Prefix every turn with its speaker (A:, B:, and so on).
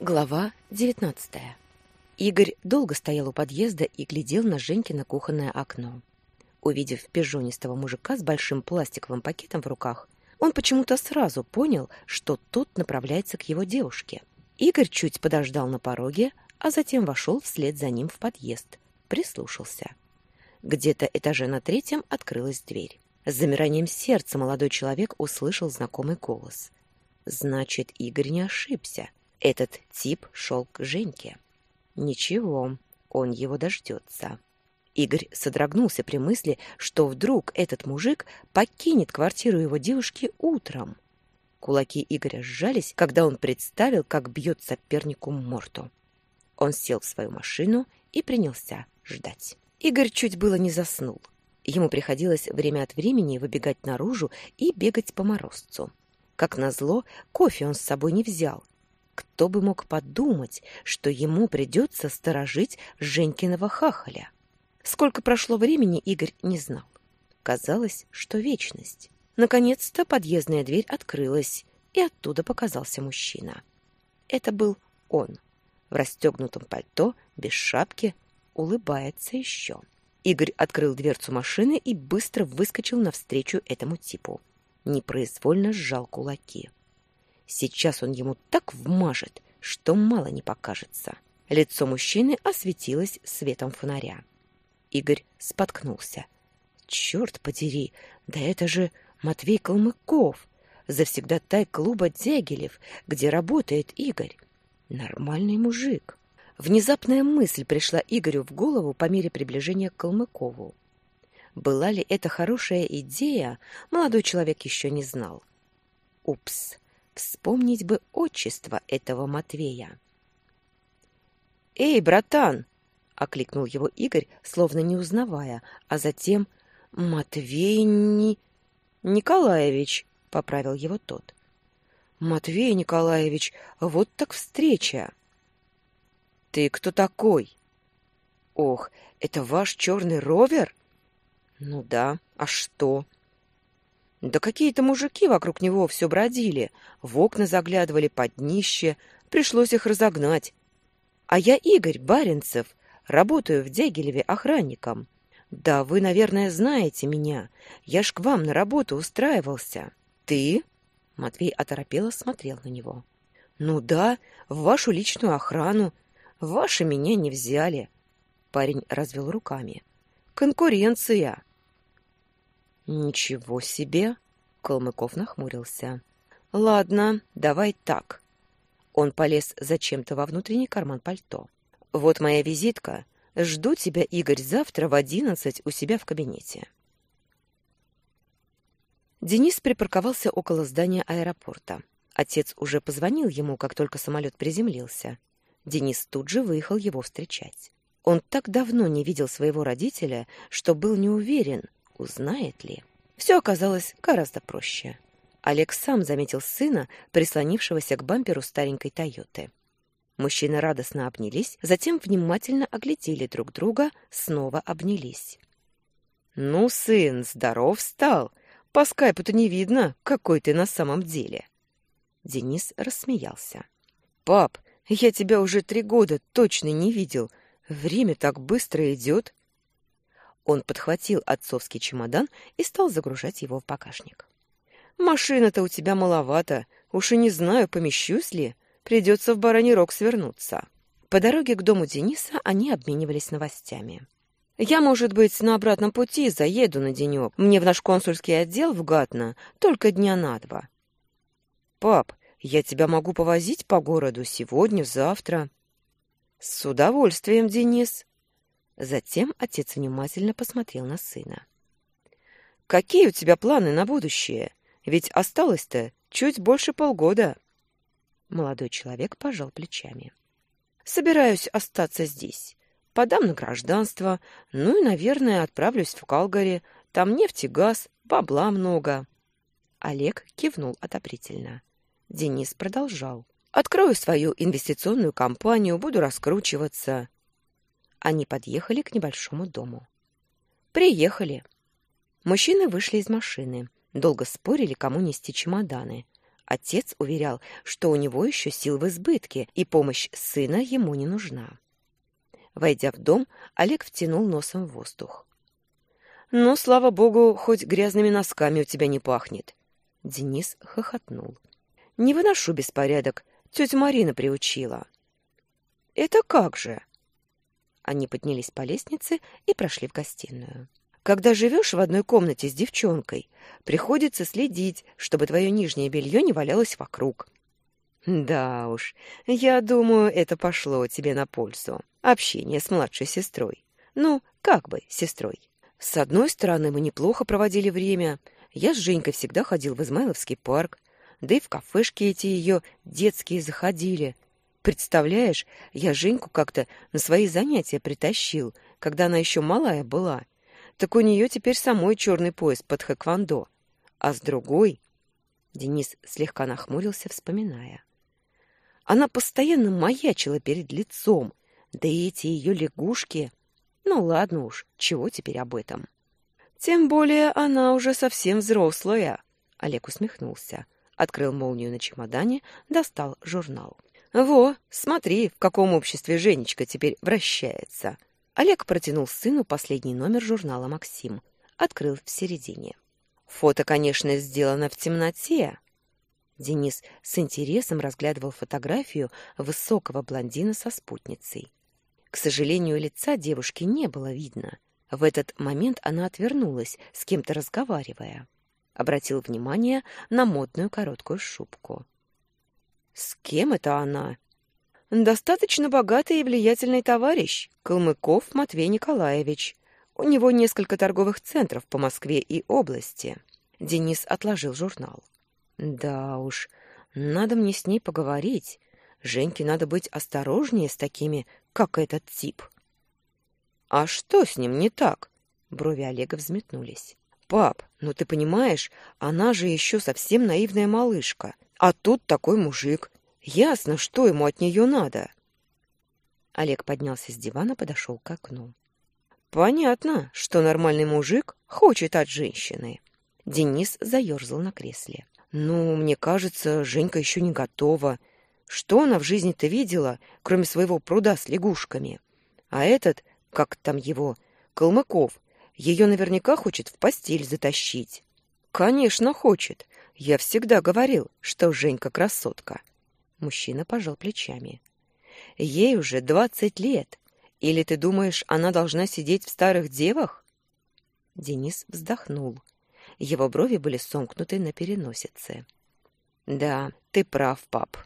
A: Глава девятнадцатая. Игорь долго стоял у подъезда и глядел на Женькино кухонное окно. Увидев пижонистого мужика с большим пластиковым пакетом в руках, он почему-то сразу понял, что тот направляется к его девушке. Игорь чуть подождал на пороге, а затем вошел вслед за ним в подъезд, прислушался. Где-то этаже на третьем открылась дверь. С замиранием сердца молодой человек услышал знакомый голос. Значит, Игорь не ошибся. Этот тип шел к Женьке. Ничего, он его дождется. Игорь содрогнулся при мысли, что вдруг этот мужик покинет квартиру его девушки утром. Кулаки Игоря сжались, когда он представил, как бьет сопернику морду. Он сел в свою машину и принялся ждать. Игорь чуть было не заснул. Ему приходилось время от времени выбегать наружу и бегать по морозцу. Как назло, кофе он с собой не взял. Кто бы мог подумать, что ему придется сторожить Женькиного хахаля? Сколько прошло времени, Игорь не знал. Казалось, что вечность. Наконец-то подъездная дверь открылась, и оттуда показался мужчина. Это был он, в расстегнутом пальто, без шапки, улыбается еще. Игорь открыл дверцу машины и быстро выскочил навстречу этому типу. Непроизвольно сжал кулаки. Сейчас он ему так вмажет, что мало не покажется. Лицо мужчины осветилось светом фонаря. Игорь споткнулся. «Черт подери, да это же Матвей Калмыков, завсегдатай клуба Дягилев, где работает Игорь. Нормальный мужик». Внезапная мысль пришла Игорю в голову по мере приближения к Калмыкову. Была ли это хорошая идея, молодой человек еще не знал. Упс, вспомнить бы отчество этого Матвея. «Эй, братан!» — окликнул его Игорь, словно не узнавая, а затем «Матвей не...» «Николаевич», — поправил его тот. «Матвей Николаевич, вот так встреча!» «Ты кто такой?» «Ох, это ваш черный ровер?» «Ну да, а что?» «Да какие-то мужики вокруг него все бродили, в окна заглядывали под днище, пришлось их разогнать. А я Игорь Баренцев, работаю в Дягилеве охранником. Да вы, наверное, знаете меня, я ж к вам на работу устраивался. Ты?» Матвей оторопело смотрел на него. «Ну да, в вашу личную охрану, Ваши меня не взяли. Парень развел руками. Конкуренция. Ничего себе, Калмыков нахмурился. Ладно, давай так. Он полез зачем-то во внутренний карман пальто. Вот моя визитка. Жду тебя, Игорь, завтра в одиннадцать у себя в кабинете. Денис припарковался около здания аэропорта. Отец уже позвонил ему, как только самолет приземлился, Денис тут же выехал его встречать. Он так давно не видел своего родителя, что был не уверен, узнает ли. Все оказалось гораздо проще. Олег сам заметил сына, прислонившегося к бамперу старенькой «Тойоты». Мужчины радостно обнялись, затем внимательно оглядели друг друга, снова обнялись. «Ну, сын, здоров стал! По скайпу-то не видно, какой ты на самом деле!» Денис рассмеялся. «Пап, я тебя уже три года точно не видел. Время так быстро идет. Он подхватил отцовский чемодан и стал загружать его в багажник. Машина-то у тебя маловато. Уж и не знаю, помещусь ли. Придется в бараний рог свернуться. По дороге к дому Дениса они обменивались новостями. Я, может быть, на обратном пути заеду на денек. Мне в наш консульский отдел в Гатно только дня на два. Пап, я тебя могу повозить по городу сегодня, завтра. С удовольствием, Денис. Затем отец внимательно посмотрел на сына. Какие у тебя планы на будущее? Ведь осталось-то чуть больше полгода. Молодой человек пожал плечами. Собираюсь остаться здесь. Подам на гражданство, ну и, наверное, отправлюсь в Калгари. Там нефть и газ, бабла много. Олег кивнул одобрительно. Денис продолжал. «Открою свою инвестиционную компанию, буду раскручиваться». Они подъехали к небольшому дому. «Приехали». Мужчины вышли из машины. Долго спорили, кому нести чемоданы. Отец уверял, что у него еще сил в избытке, и помощь сына ему не нужна. Войдя в дом, Олег втянул носом в воздух. «Ну, слава богу, хоть грязными носками у тебя не пахнет!» Денис хохотнул. «Не выношу беспорядок, тетя Марина приучила». «Это как же?» Они поднялись по лестнице и прошли в гостиную. Когда живешь в одной комнате с девчонкой, приходится следить, чтобы твое нижнее белье не валялось вокруг. Да уж, я думаю, это пошло тебе на пользу. Общение с младшей сестрой. Ну, как бы сестрой. С одной стороны, мы неплохо проводили время. Я с Женькой всегда ходил в Измайловский парк. Да и в кафешки эти ее детские заходили. Представляешь, я Женьку как-то на свои занятия притащил, когда она еще малая была. Так у нее теперь самой черный пояс под хэквондо. А с другой... Денис слегка нахмурился, вспоминая. Она постоянно маячила перед лицом, да и эти ее лягушки... Ну ладно уж, чего теперь об этом? Тем более она уже совсем взрослая. Олег усмехнулся, открыл молнию на чемодане, достал журнал. «Во, смотри, в каком обществе Женечка теперь вращается!» Олег протянул сыну последний номер журнала «Максим», открыл в середине. Фото, конечно, сделано в темноте. Денис с интересом разглядывал фотографию высокого блондина со спутницей. К сожалению, лица девушки не было видно. В этот момент она отвернулась, с кем-то разговаривая. Обратил внимание на модную короткую шубку. «С кем это она?» Достаточно богатый и влиятельный товарищ, Калмыков Матвей Николаевич. У него несколько торговых центров по Москве и области. Денис отложил журнал. Да уж, надо мне с ней поговорить. Женьке надо быть осторожнее с такими, как этот тип. А что с ним не так? Брови Олега взметнулись. Пап, ну ты понимаешь, она же еще совсем наивная малышка. А тут такой мужик. Ясно, что ему от нее надо. Олег поднялся с дивана, подошел к окну. Понятно, что нормальный мужик хочет от женщины. Денис заерзал на кресле. Ну, мне кажется, Женька еще не готова. Что она в жизни-то видела, кроме своего пруда с лягушками? А этот, как там его, Калмыков, ее наверняка хочет в постель затащить. Конечно, хочет. Я всегда говорил, что Женька красотка. Мужчина пожал плечами. Ей уже двадцать лет. Или ты думаешь, она должна сидеть в старых девах? Денис вздохнул. Его брови были сомкнуты на переносице. Да, ты прав, пап.